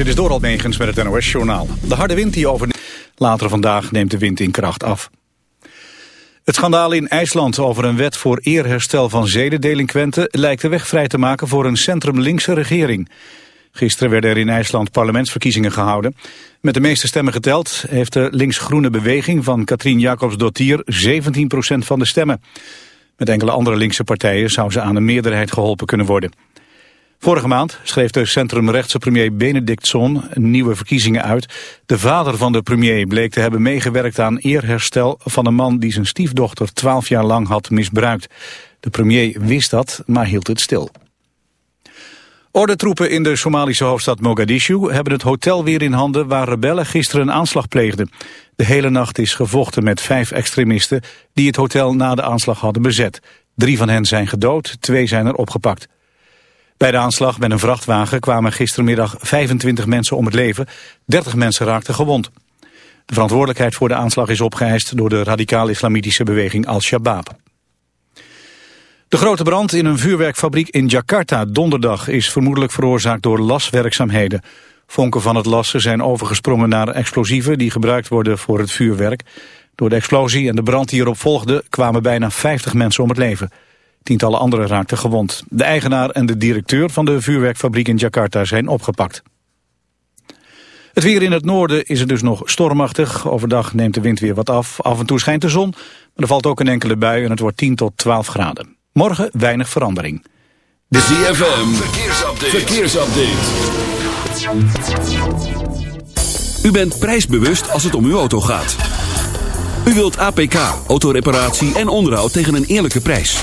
Dit is Doral Megens met het NOS-journaal. De harde wind die over... Later vandaag neemt de wind in kracht af. Het schandaal in IJsland over een wet voor eerherstel van zedendelinquenten... lijkt de weg vrij te maken voor een centrum-linkse regering. Gisteren werden er in IJsland parlementsverkiezingen gehouden. Met de meeste stemmen geteld heeft de links-groene beweging van Katrien Jacobs-Dottir 17% van de stemmen. Met enkele andere linkse partijen zou ze aan een meerderheid geholpen kunnen worden. Vorige maand schreef de centrumrechtse premier Benedictson nieuwe verkiezingen uit. De vader van de premier bleek te hebben meegewerkt aan eerherstel van een man die zijn stiefdochter 12 jaar lang had misbruikt. De premier wist dat, maar hield het stil. Ordentroepen in de Somalische hoofdstad Mogadishu hebben het hotel weer in handen waar rebellen gisteren een aanslag pleegden. De hele nacht is gevochten met vijf extremisten die het hotel na de aanslag hadden bezet. Drie van hen zijn gedood, twee zijn er opgepakt. Bij de aanslag met een vrachtwagen kwamen gistermiddag 25 mensen om het leven. 30 mensen raakten gewond. De verantwoordelijkheid voor de aanslag is opgeëist door de radicaal-islamitische beweging Al-Shabaab. De grote brand in een vuurwerkfabriek in Jakarta donderdag is vermoedelijk veroorzaakt door laswerkzaamheden. Vonken van het lassen zijn overgesprongen naar explosieven die gebruikt worden voor het vuurwerk. Door de explosie en de brand die erop volgde kwamen bijna 50 mensen om het leven. Tientallen anderen raakten gewond. De eigenaar en de directeur van de vuurwerkfabriek in Jakarta zijn opgepakt. Het weer in het noorden is het dus nog stormachtig. Overdag neemt de wind weer wat af. Af en toe schijnt de zon, maar er valt ook een enkele bui en het wordt 10 tot 12 graden. Morgen weinig verandering. De ZFM, verkeersupdate. verkeersupdate. U bent prijsbewust als het om uw auto gaat. U wilt APK, autoreparatie en onderhoud tegen een eerlijke prijs.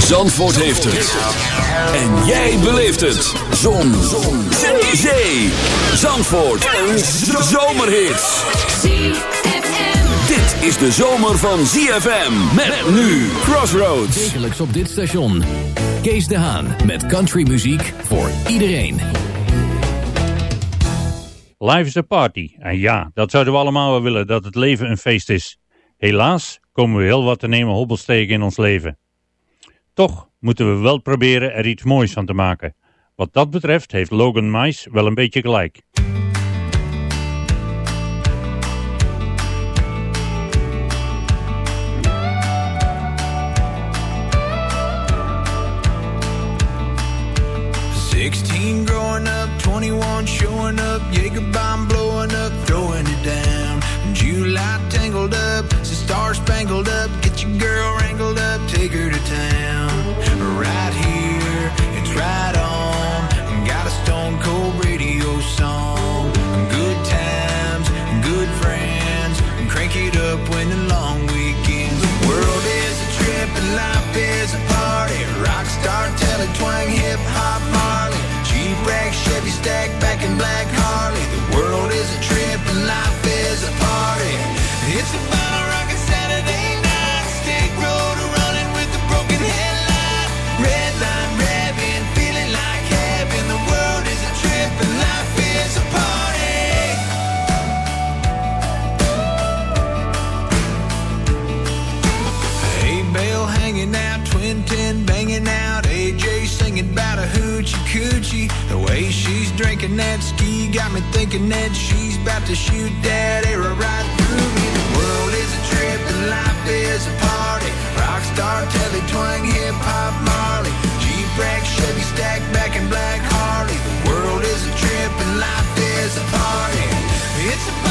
Zandvoort heeft het. En jij beleeft het. Zon. Zon. Zee. Zee. Zandvoort. Een zomerhit. Dit is de zomer van ZFM. Met nu Crossroads. Wekelijks op dit station. Kees de Haan met countrymuziek voor iedereen. Life is a party. En ja, dat zouden we allemaal wel willen, dat het leven een feest is. Helaas komen we heel wat te nemen hobbels tegen in ons leven. Toch moeten we wel proberen er iets moois van te maken. Wat dat betreft heeft Logan Mice wel een beetje gelijk. Sixteen growing up, 21 showing up, Jagerbomb blowing up, throwing it down. July tangled up, star spangled she's drinking that ski got me thinking that she's about to shoot that arrow right through me. The world is a trip and life is a party. Rockstar, telly, twang, hip hop, Marley. Jeep rack, Chevy stack, back in black Harley. The world is a trip and life is a party. It's a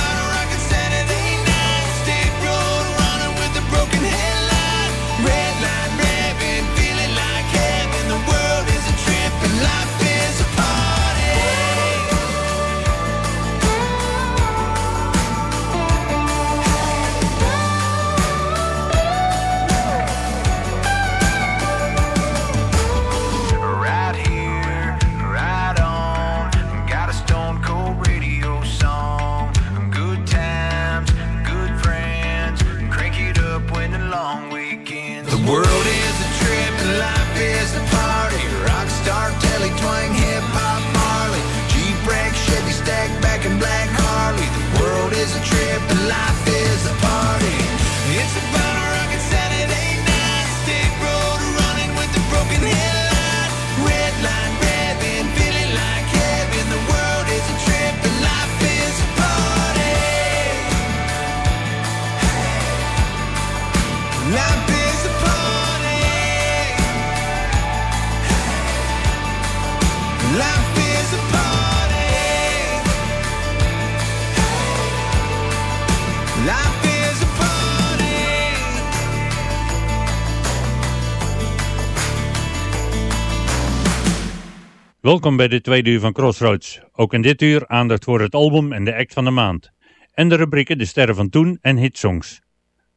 Welkom bij de tweede uur van Crossroads. Ook in dit uur aandacht voor het album en de act van de maand. En de rubrieken De Sterren van Toen en Hitsongs.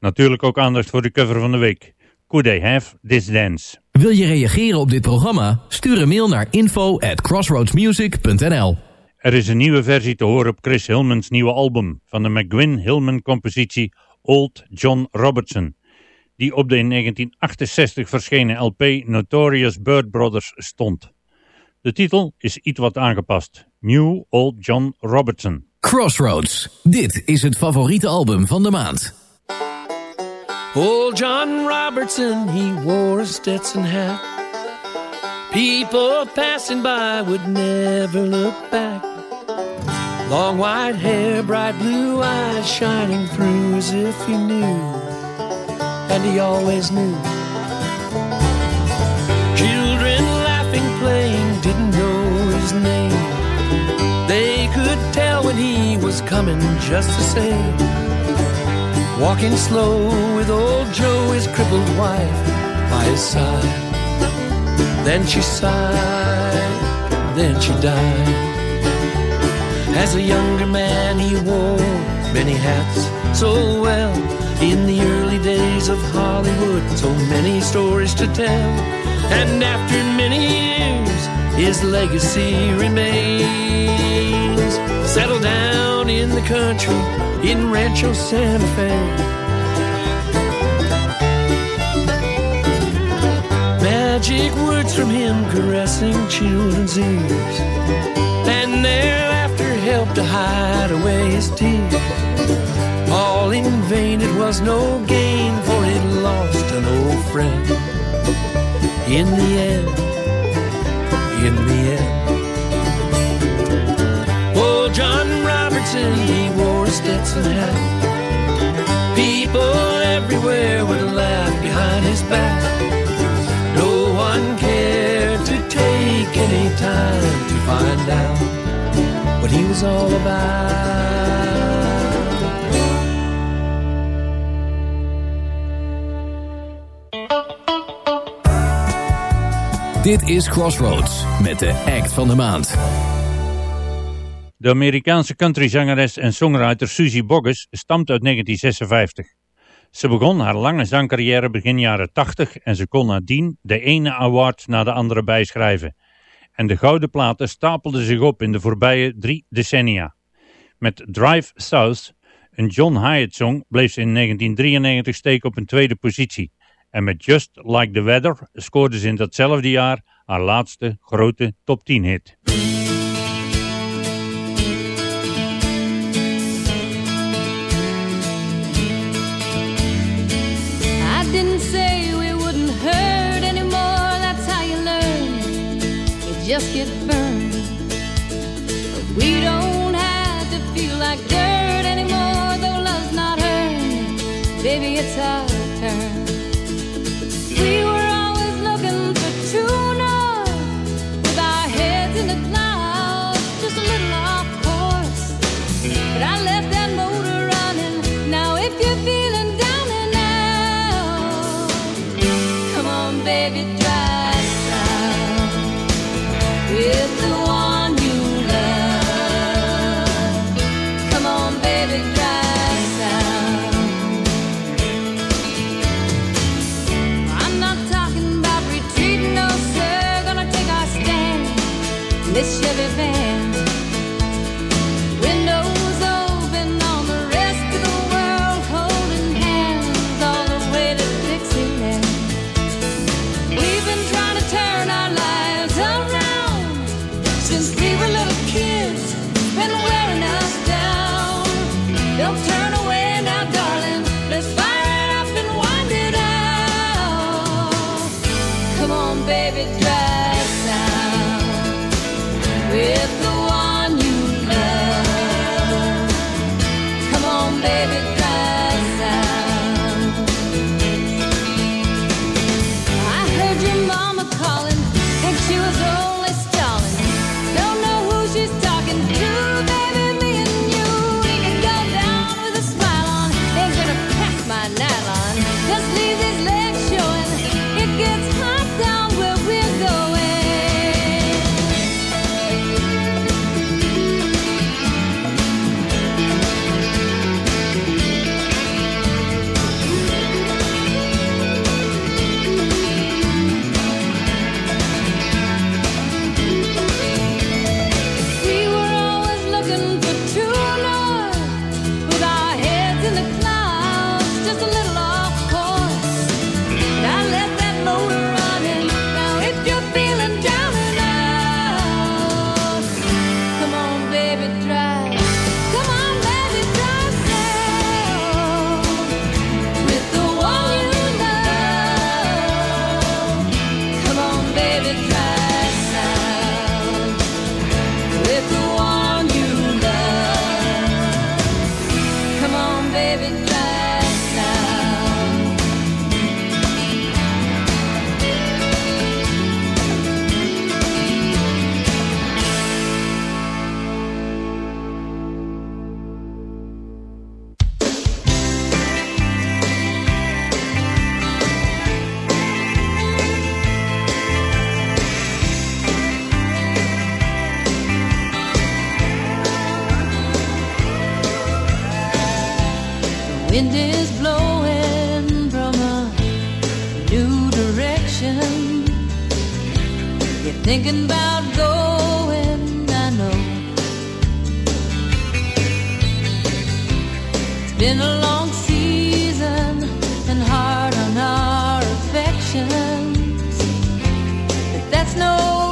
Natuurlijk ook aandacht voor de cover van de week. Could They Have This Dance? Wil je reageren op dit programma? Stuur een mail naar info at crossroadsmusic.nl Er is een nieuwe versie te horen op Chris Hillmans nieuwe album van de McGuinn Hillman compositie Old John Robertson, die op de in 1968 verschenen LP Notorious Bird Brothers stond. De titel is iets wat aangepast. New Old John Robertson. Crossroads. Dit is het favoriete album van de maand. Old John Robertson, he wore a Stetson hat. People passing by would never look back. Long white hair, bright blue eyes shining through as if he knew. And he always knew. They could tell when he was coming just the same. Walking slow with old Joe, his crippled wife, by his side. Then she sighed, then she died. As a younger man, he wore many hats so well. In the early days of Hollywood, so many stories to tell. And after many years, his legacy remains. Settled down in the country in Rancho Santa Fe. Magic words from him caressing children's ears. And their laughter helped to hide away his tears. All in vain, it was no gain, for he lost an old friend. In the end, in the end. Oh, John Robertson, he wore a Stetson hat. People everywhere would laugh behind his back. No one cared to take any time to find out what he was all about. Dit is Crossroads met de act van de maand. De Amerikaanse countryzangeres en songwriter Susie Boggess stamt uit 1956. Ze begon haar lange zangcarrière begin jaren 80 en ze kon nadien de ene award na de andere bijschrijven. En de gouden platen stapelden zich op in de voorbije drie decennia. Met Drive South, een John Hyatt song, bleef ze in 1993 steken op een tweede positie. En met Just Like the Weather scoorde ze in datzelfde jaar haar laatste grote top 10 hit. Hurt just get burned. We don't have to feel like dirt anymore. Though love's not earned, baby, it's our não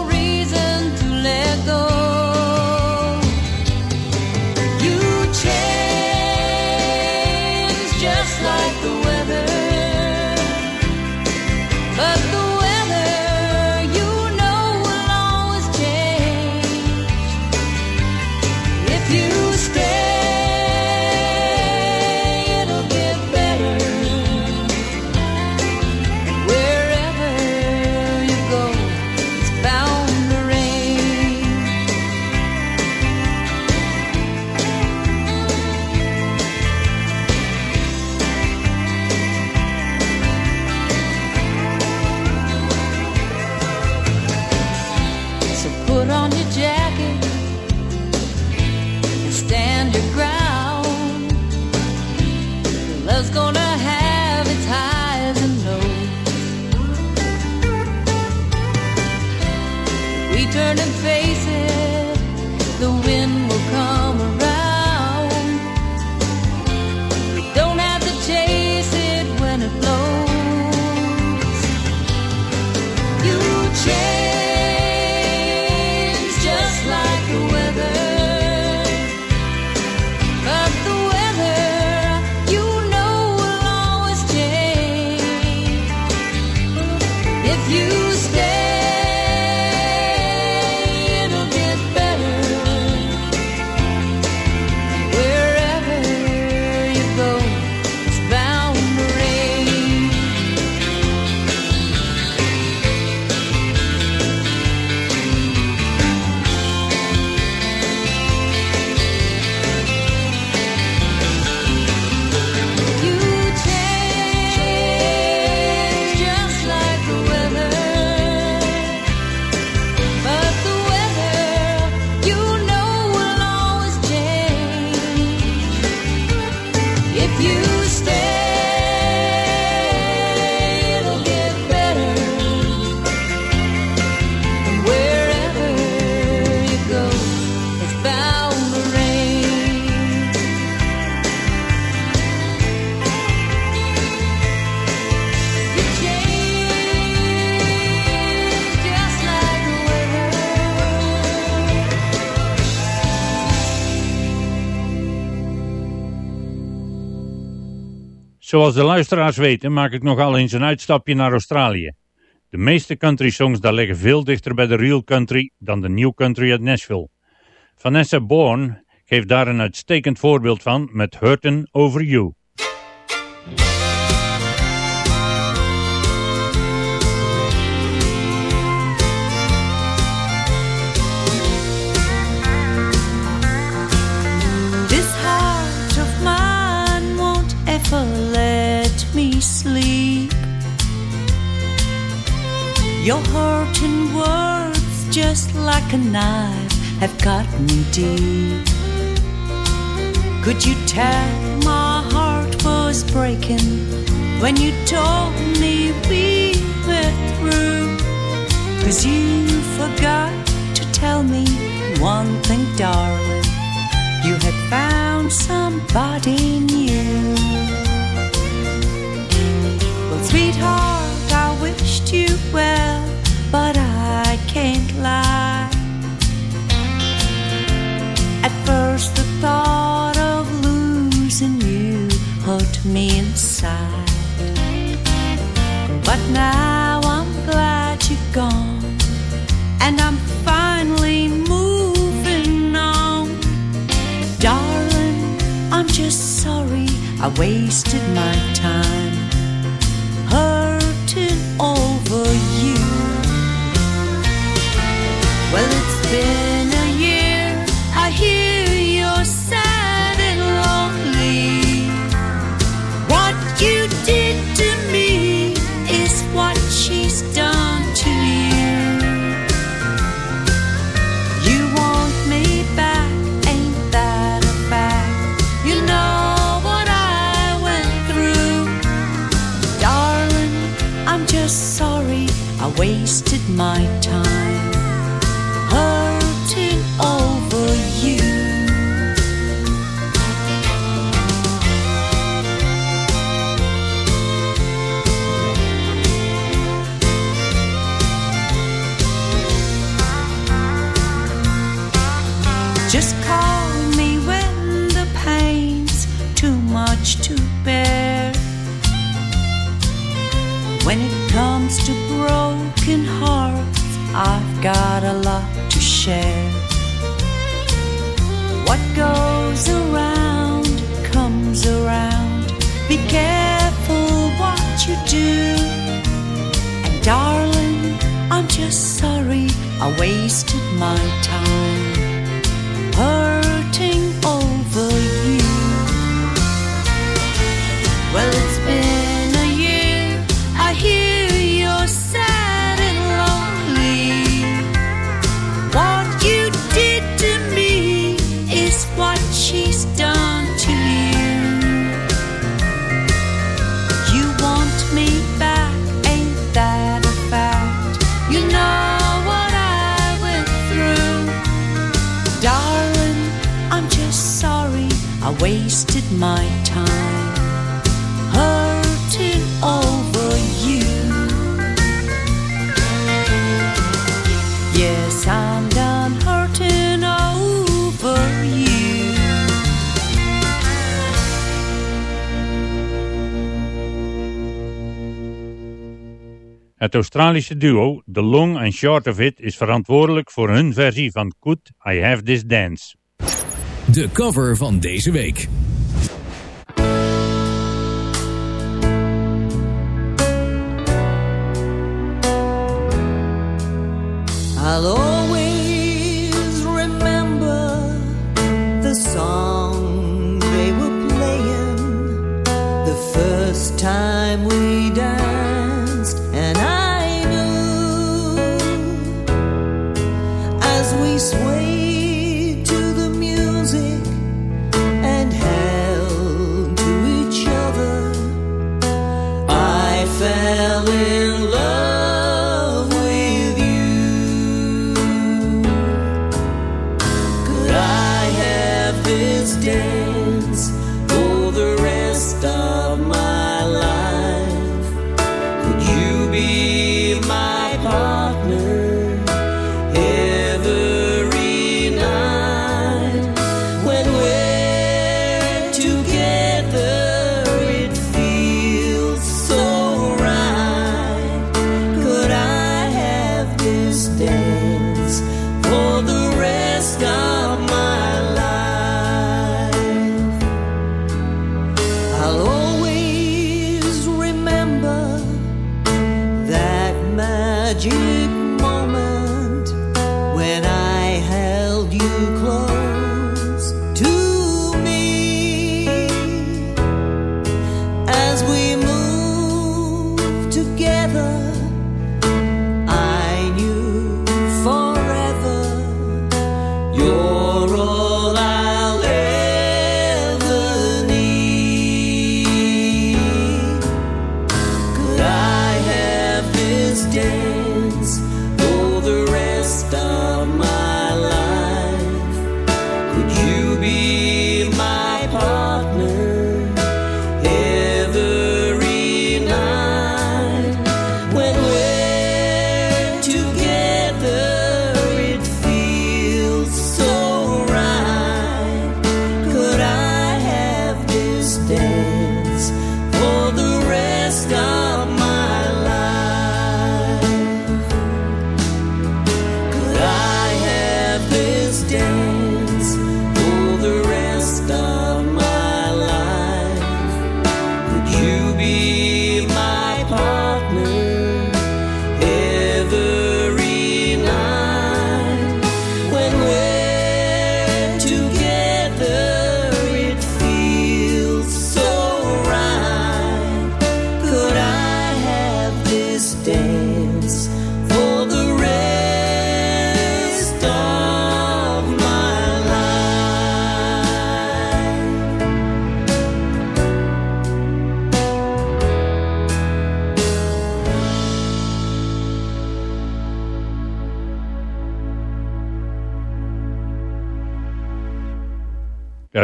Zoals de luisteraars weten maak ik nogal eens een uitstapje naar Australië. De meeste country songs daar liggen veel dichter bij de real country dan de new country uit Nashville. Vanessa Bourne geeft daar een uitstekend voorbeeld van met Hurtin' Over You. Your hurting words, just like a knife, have cut me deep. Could you tell my heart was breaking when you told me we were through? Cause you forgot to tell me one thing, darling. You had found somebody new. Well, sweetheart, wished you well, but I can't lie. At first, the thought of losing you hurt me inside. But now I'm glad you're gone, and I'm finally moving on. Darling, I'm just sorry I wasted my time over you. Well, it's been got a lot to share. What goes around comes around. Be careful what you do. And darling, I'm just sorry I wasted my time Het Australische duo The Long and Short of It is verantwoordelijk voor hun versie van Could I Have This Dance. De cover van deze week. I'll always remember the song they were playing the first time we danced, we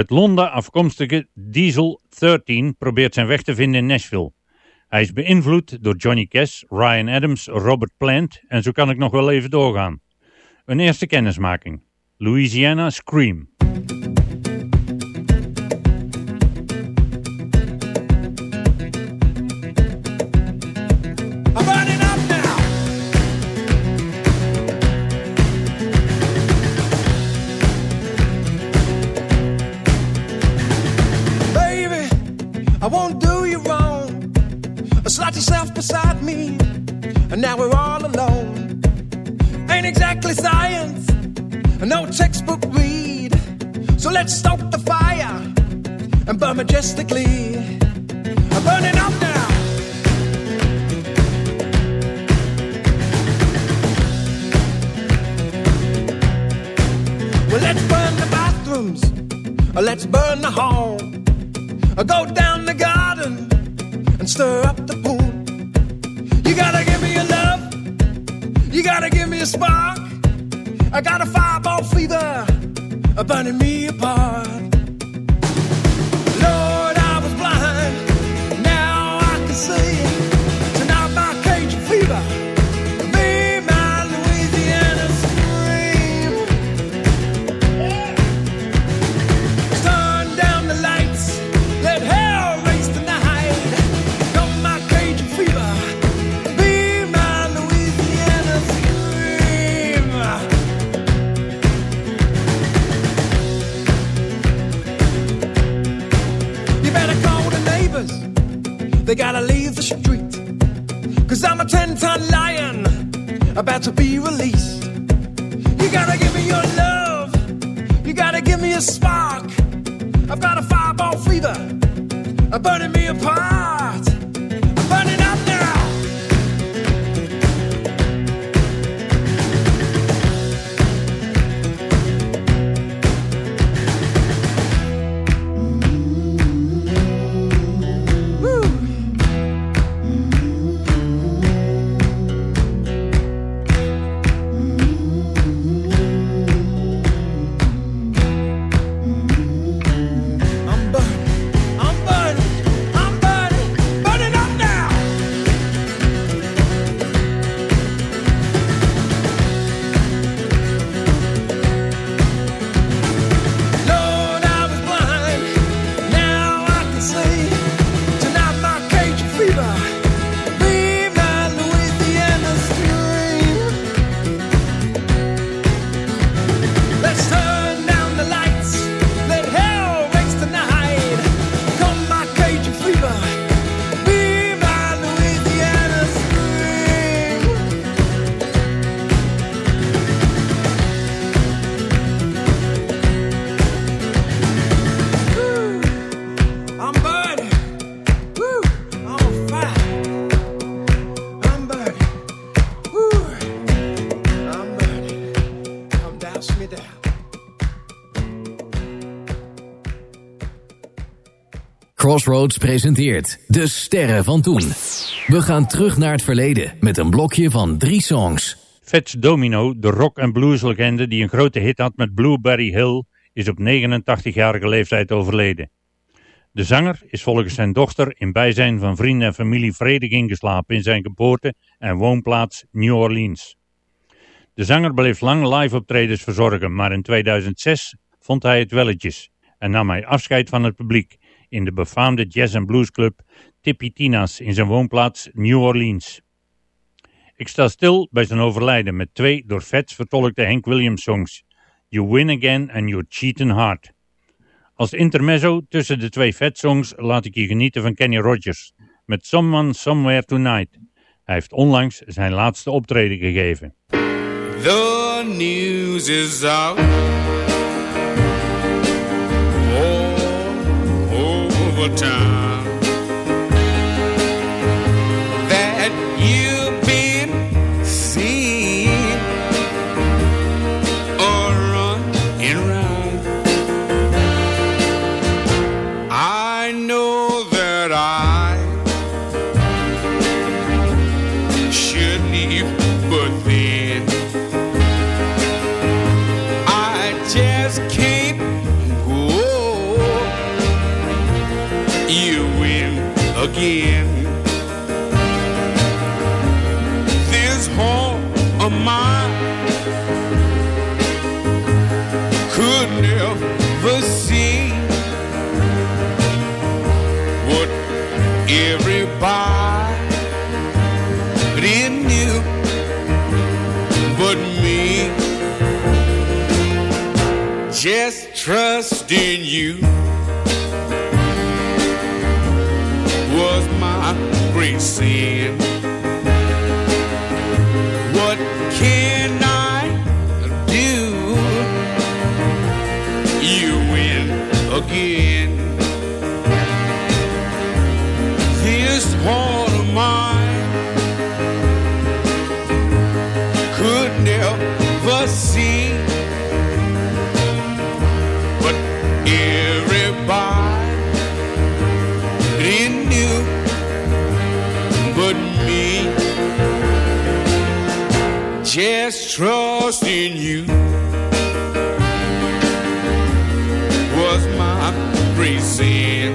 uit Londen afkomstige Diesel 13 probeert zijn weg te vinden in Nashville. Hij is beïnvloed door Johnny Cash, Ryan Adams, Robert Plant en zo kan ik nog wel even doorgaan. Een eerste kennismaking. Louisiana Scream. Yourself beside me, and now we're all alone. Ain't exactly science, no textbook read. So let's stoke the fire and burn majestically. I'm burning up now. Well, let's burn the bathrooms. Or let's burn the hall. Or go down the garden stir up the pool. You gotta give me your love. You gotta give me a spark. I got a fireball fever burning me apart. Crossroads presenteert De Sterren van Toen. We gaan terug naar het verleden met een blokje van drie songs. Fats Domino, de rock- en blueslegende die een grote hit had met Blueberry Hill, is op 89-jarige leeftijd overleden. De zanger is volgens zijn dochter in bijzijn van vrienden en familie vredig ingeslapen in zijn geboorte- en woonplaats New Orleans. De zanger bleef lang live optredens verzorgen, maar in 2006 vond hij het welletjes en nam hij afscheid van het publiek in de befaamde jazz- en bluesclub Tippy Tina's in zijn woonplaats New Orleans. Ik sta stil bij zijn overlijden met twee door Fats vertolkte Hank Williams songs, You Win Again en You're Cheating Hard. Als intermezzo tussen de twee Fats songs laat ik je genieten van Kenny Rogers met Someone Somewhere Tonight. Hij heeft onlangs zijn laatste optreden gegeven. The news is out all in you Just trust in you was my great.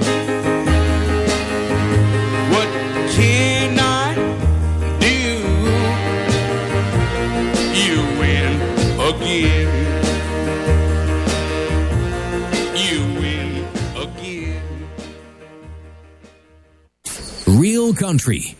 What can I do? You win again. You win again. Real Country.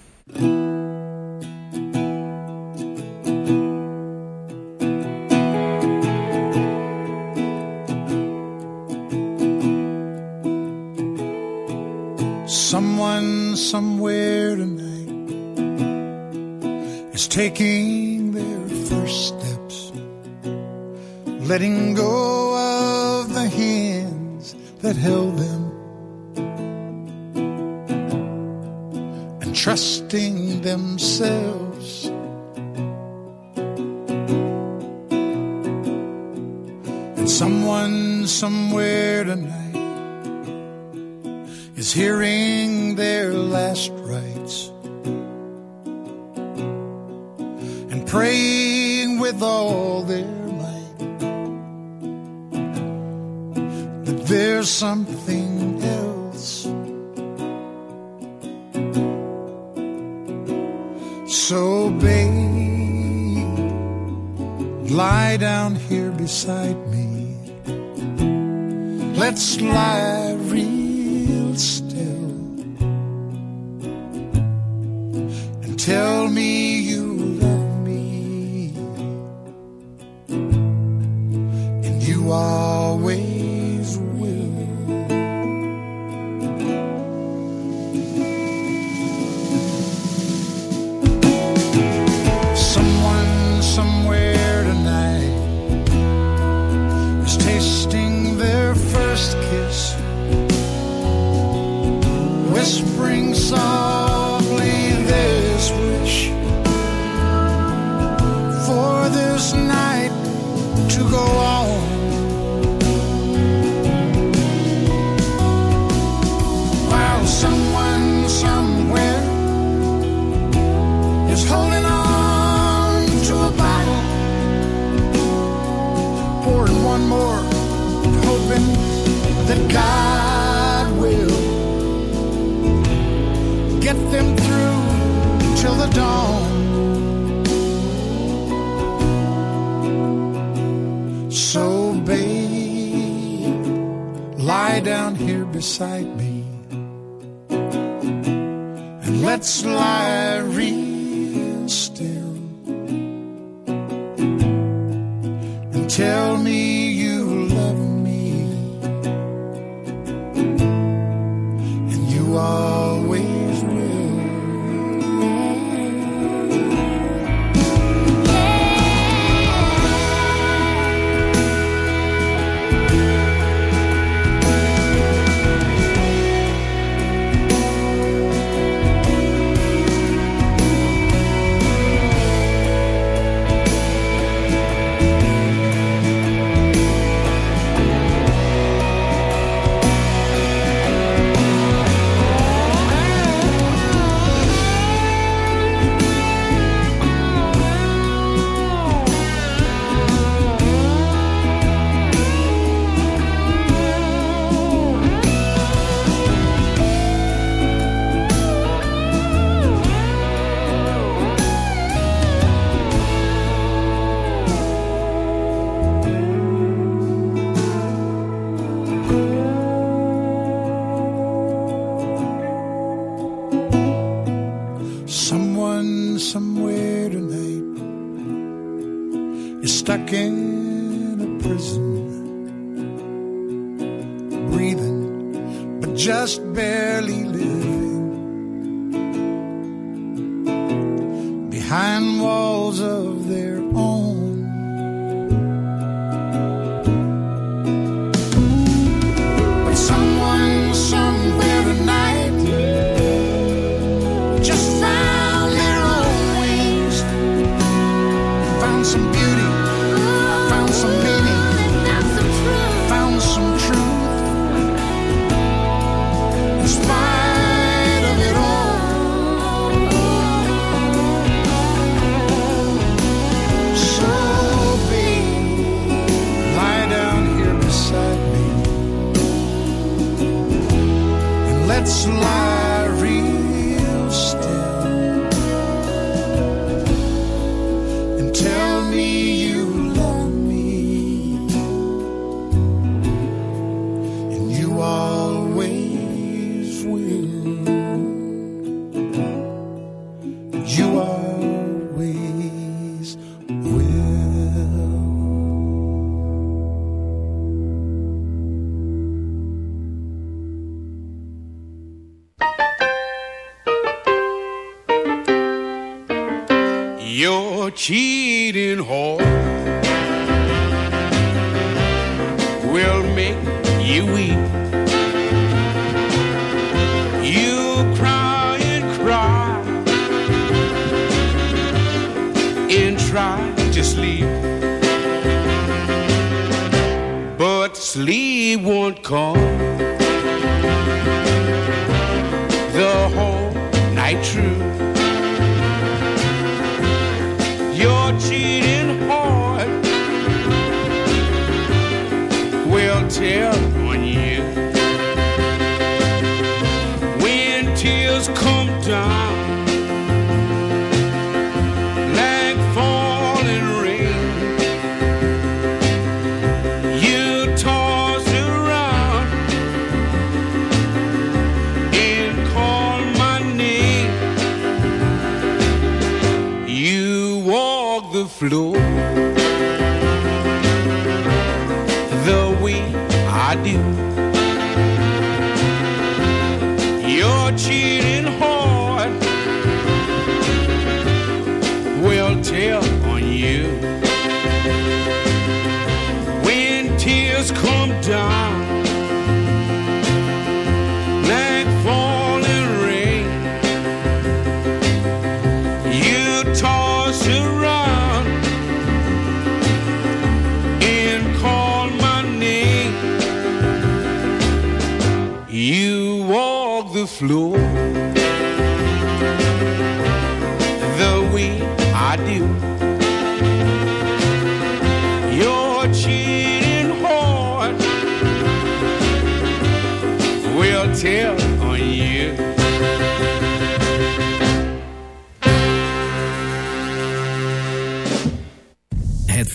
Taking their first steps, letting go of the hands that held them, and trusting themselves. And someone somewhere tonight is hearing something else. So, babe, lie down here beside me. Let's lie till the dawn. So, babe, lie down here beside me and let's lie real still and tell me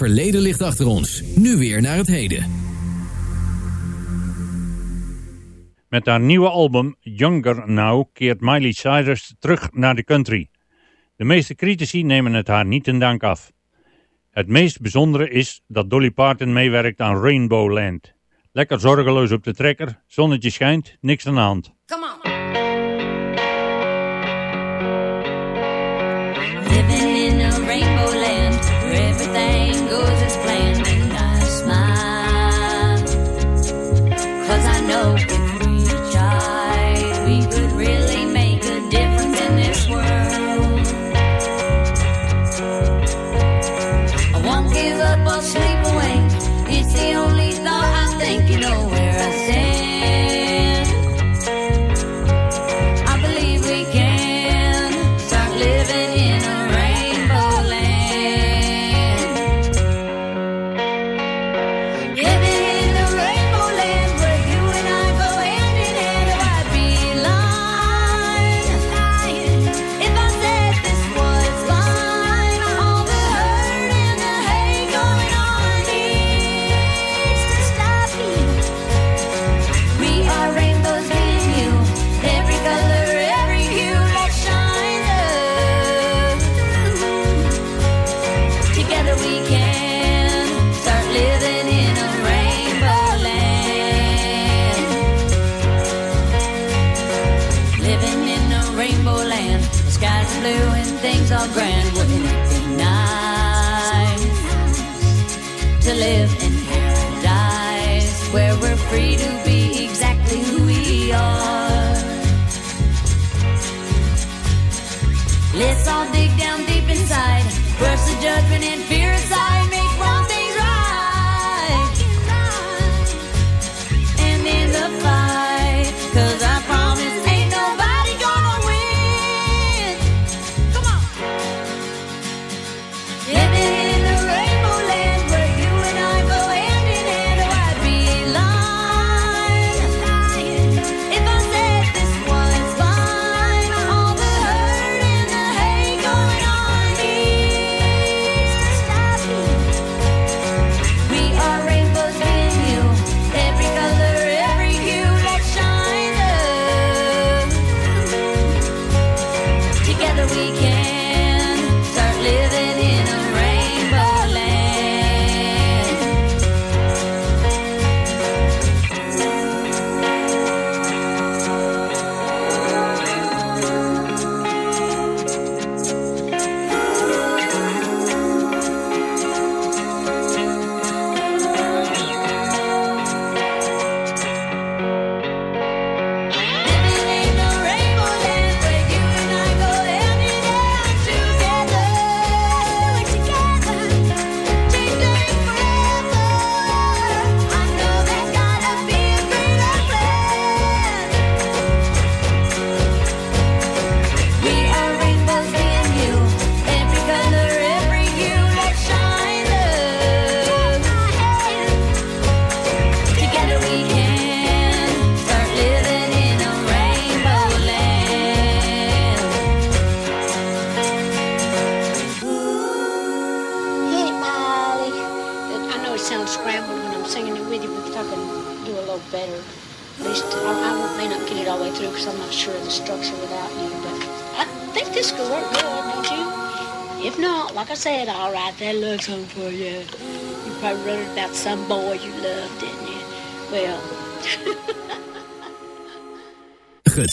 verleden ligt achter ons. Nu weer naar het heden. Met haar nieuwe album Younger Now keert Miley Cyrus terug naar de country. De meeste critici nemen het haar niet in dank af. Het meest bijzondere is dat Dolly Parton meewerkt aan Rainbow Land. Lekker zorgeloos op de trekker, zonnetje schijnt, niks aan de hand. Come on.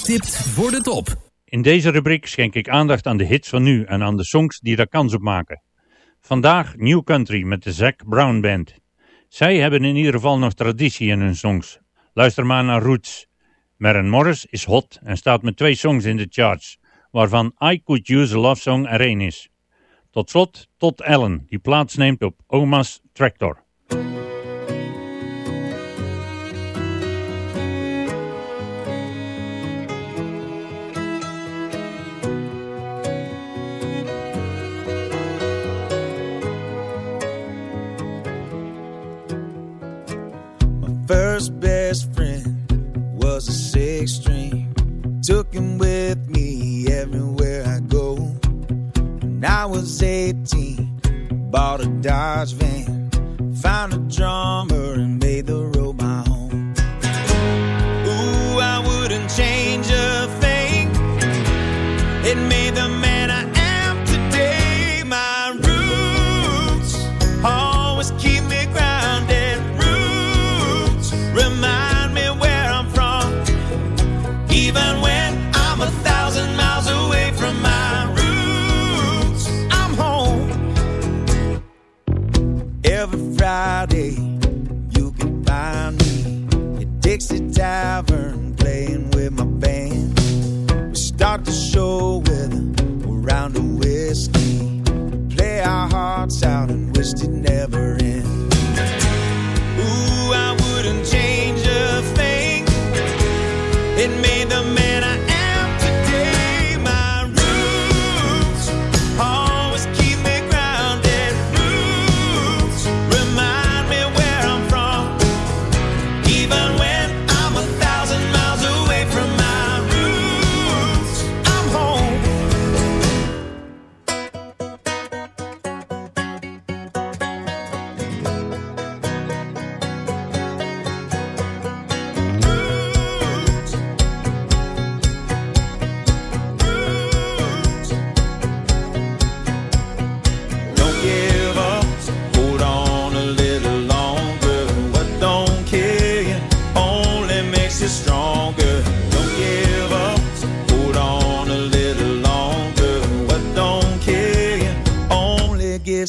Tips voor de top. In deze rubriek schenk ik aandacht aan de hits van nu en aan de songs die daar kans op maken. Vandaag New Country met de Zac Brown Band. Zij hebben in ieder geval nog traditie in hun songs. Luister maar naar Roots. Maren Morris is hot en staat met twee songs in de charts, waarvan I Could Use a Love Song er één is. Tot slot, tot Ellen, die plaatsneemt op Oma's Tractor. I was 18. Bought a Dodge van, found a drummer, and made the road. Friday, you can find me at Dixie Tavern playing with my band. We start the show with a round of whiskey, play our hearts out and wish it never ends. Ooh, I wouldn't change a thing. It made the man I am.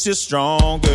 you're strong.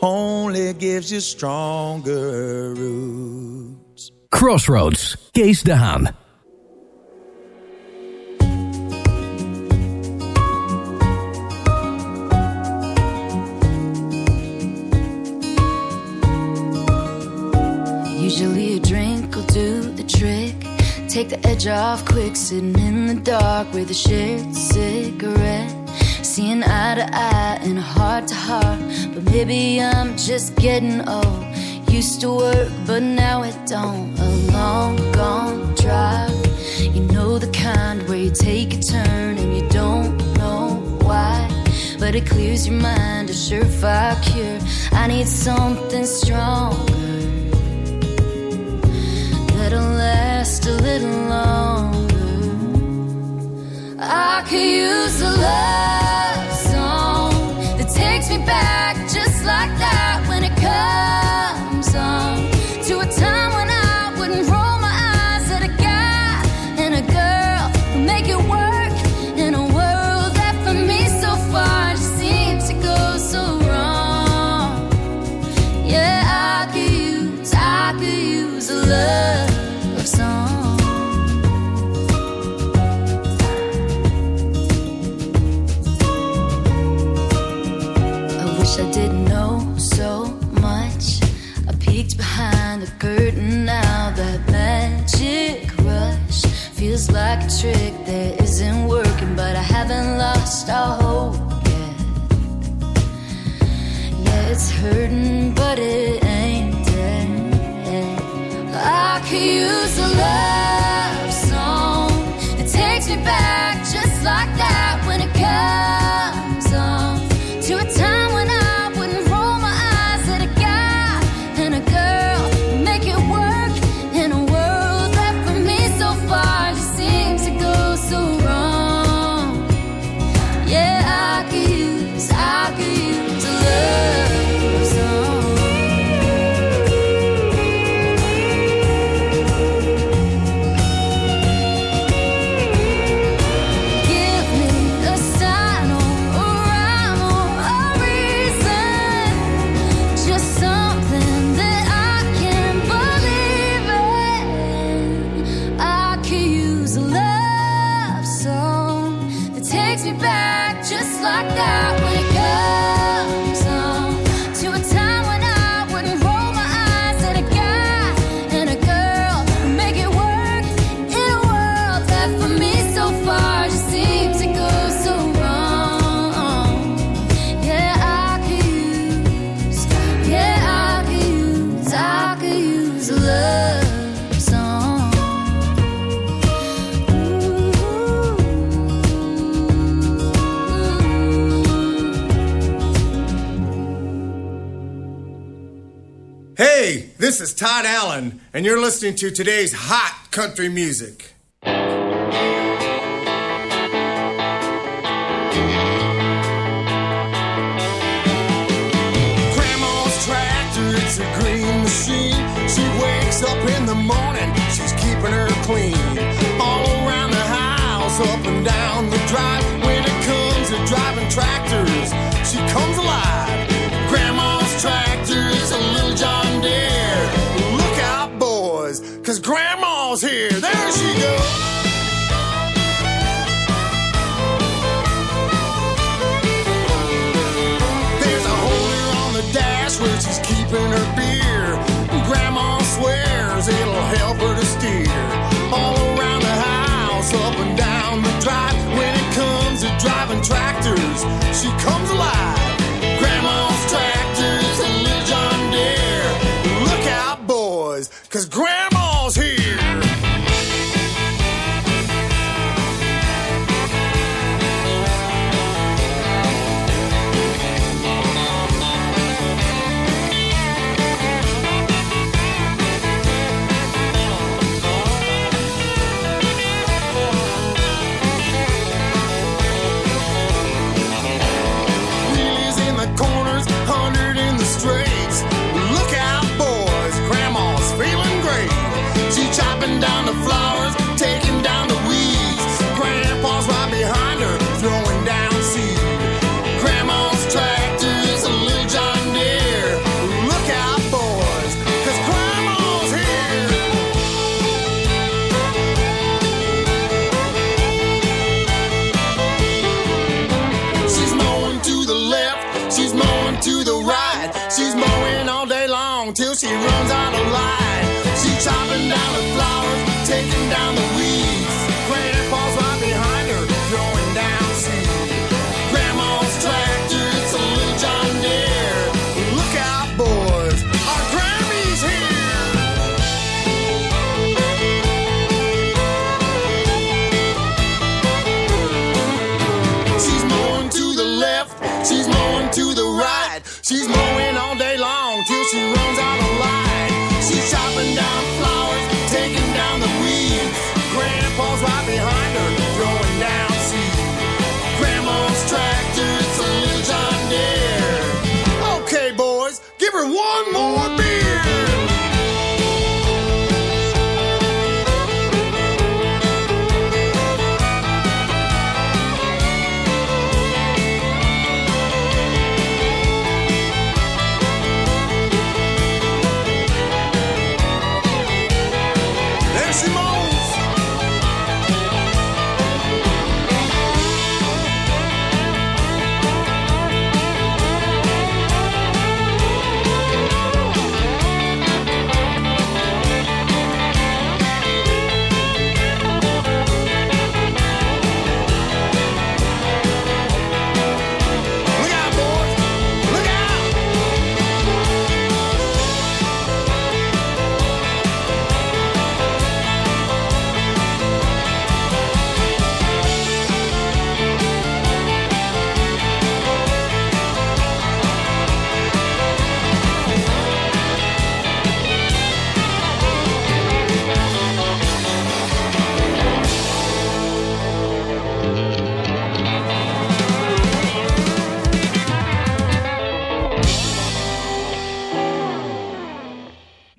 only gives you stronger roots. Crossroads, Case de Usually a drink will do the trick. Take the edge off quick, sitting in the dark with a shared cigarette seeing eye to eye and heart to heart. But maybe I'm just getting old. Used to work, but now it don't. A long gone drive. You know the kind where you take a turn and you don't know why. But it clears your mind, a surefire cure. I need something stronger that'll last a little longer. I could use a love me back. could use a love song. It takes me back just like. Todd Allen, and you're listening to today's hot country music. Cause grandma's here. There she goes. There's a holder on the dash where she's keeping her beer. Grandma swears it'll help her to steer. All around the house, up and down the drive. When it comes to driving tractors, she comes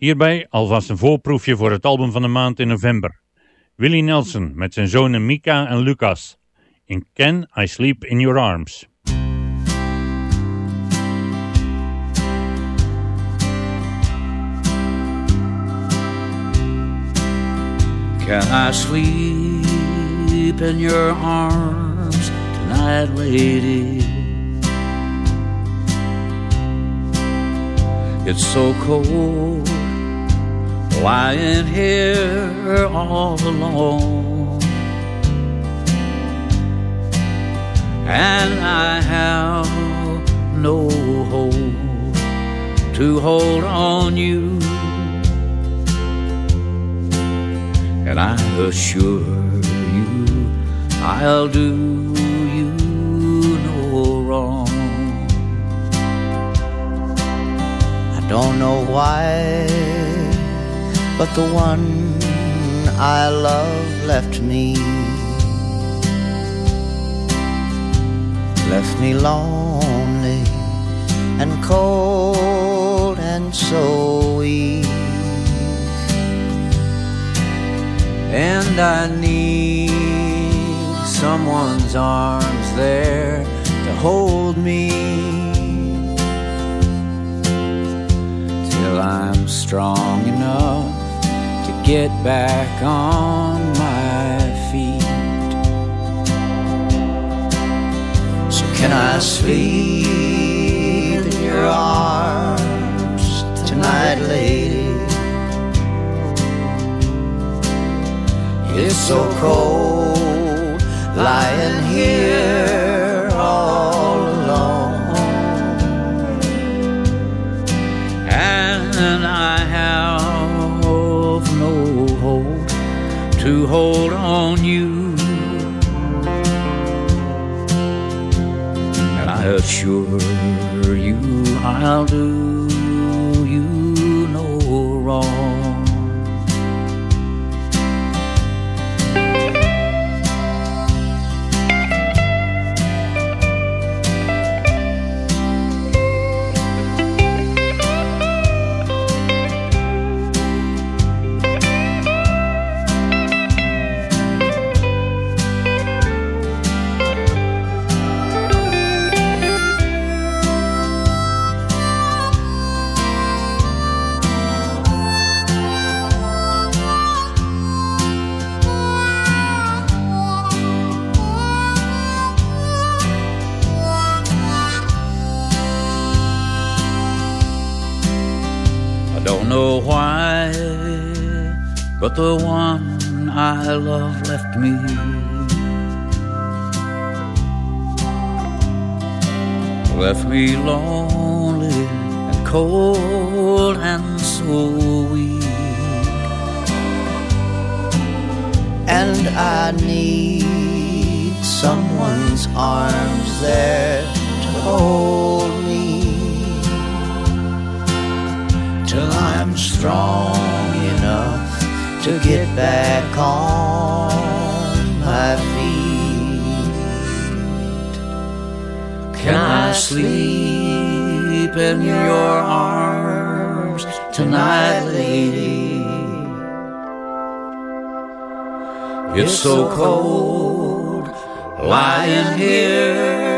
Hierbij alvast een voorproefje voor het album van de maand in november. Willie Nelson met zijn zonen Mika en Lucas in Can I Sleep in Your Arms. Can I sleep in your arms tonight, lady? It's so cold lying here all alone. And I have no hope to hold on you. And I assure you, I'll do you no wrong. I don't know why, but the one I love left me. Left me lonely and cold and so weak. And I need someone's arms there to hold me till I'm strong enough get back on my feet. So can I sleep in your arms tonight, lady? It's so cold lying here to hold on you. And I assure you I'll do I love left me. Left me lonely and cold and so weak. And I need someone's arms there to hold me till I'm strong to get back on my feet. Can I sleep in your arms tonight, lady? It's so cold lying here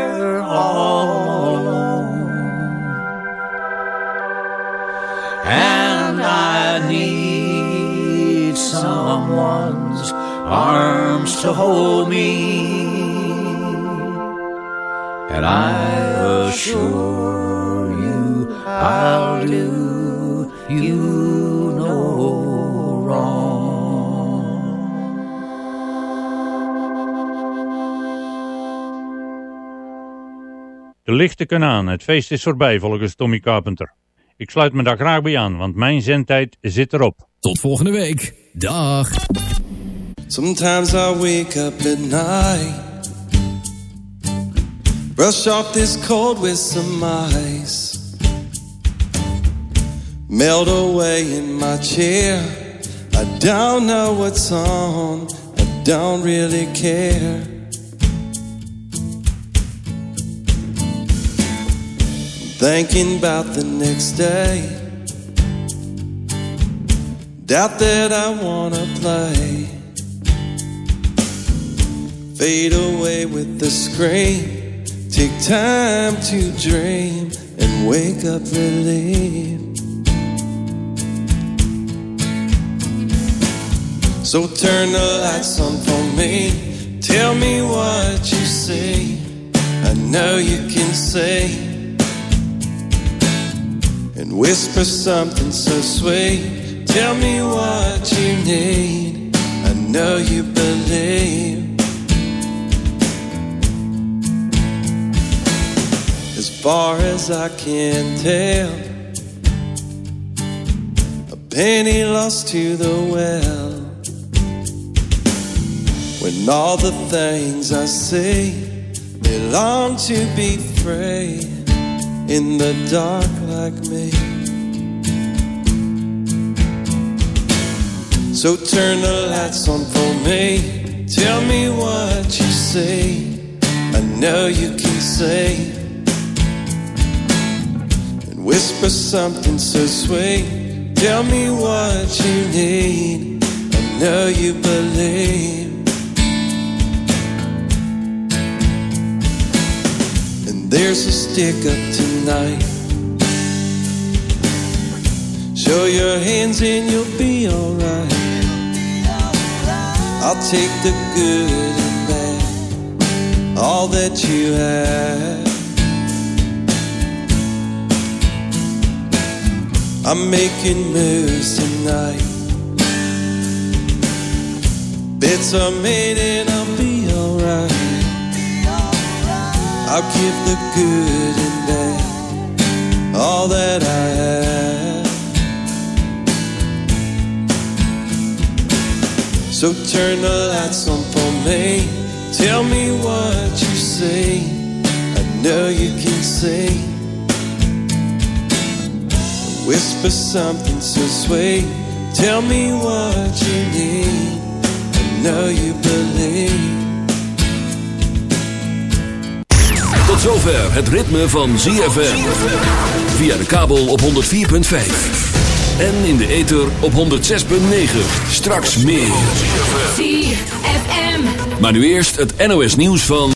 to hold me. And I assure you I'll do you no wrong. De lichten kunnen aan, het feest is voorbij volgens Tommy Carpenter. Ik sluit me daar graag bij aan, want mijn zendtijd zit erop. Tot volgende week. Dag. Sometimes I wake up at night, brush off this cold with some ice, melt away in my chair. I don't know what's on, I don't really care. Thinking about the next day, Doubt that I wanna play. Fade away with the screen. Take time to dream and wake up relieved. So turn the lights on for me. Tell me what you see. I know you can say and whisper something so sweet. Tell me what you need. I know you believe. Far as I can tell, a penny lost to the well. When all the things I see belong to be free in the dark like me. So turn the lights on for me. Tell me what you see. I know you can say and whisper something so sweet. Tell me what you need. I know you believe. And there's a stick up tonight. Show your hands and you'll be alright. I'll take the good and bad, all that you have. I'm making moves tonight. Bits are made and I'll be alright. I'll give the good and bad, all that I have. So turn the lights on for me. Tell me what you see. I know you can see. Whisper something so sweet. Tell me what you need. I know you believe. Tot zover het ritme van ZFM. Via de kabel op 104.5. En in de ether op 106.9. Straks meer. ZFM. Maar nu eerst het NOS nieuws van...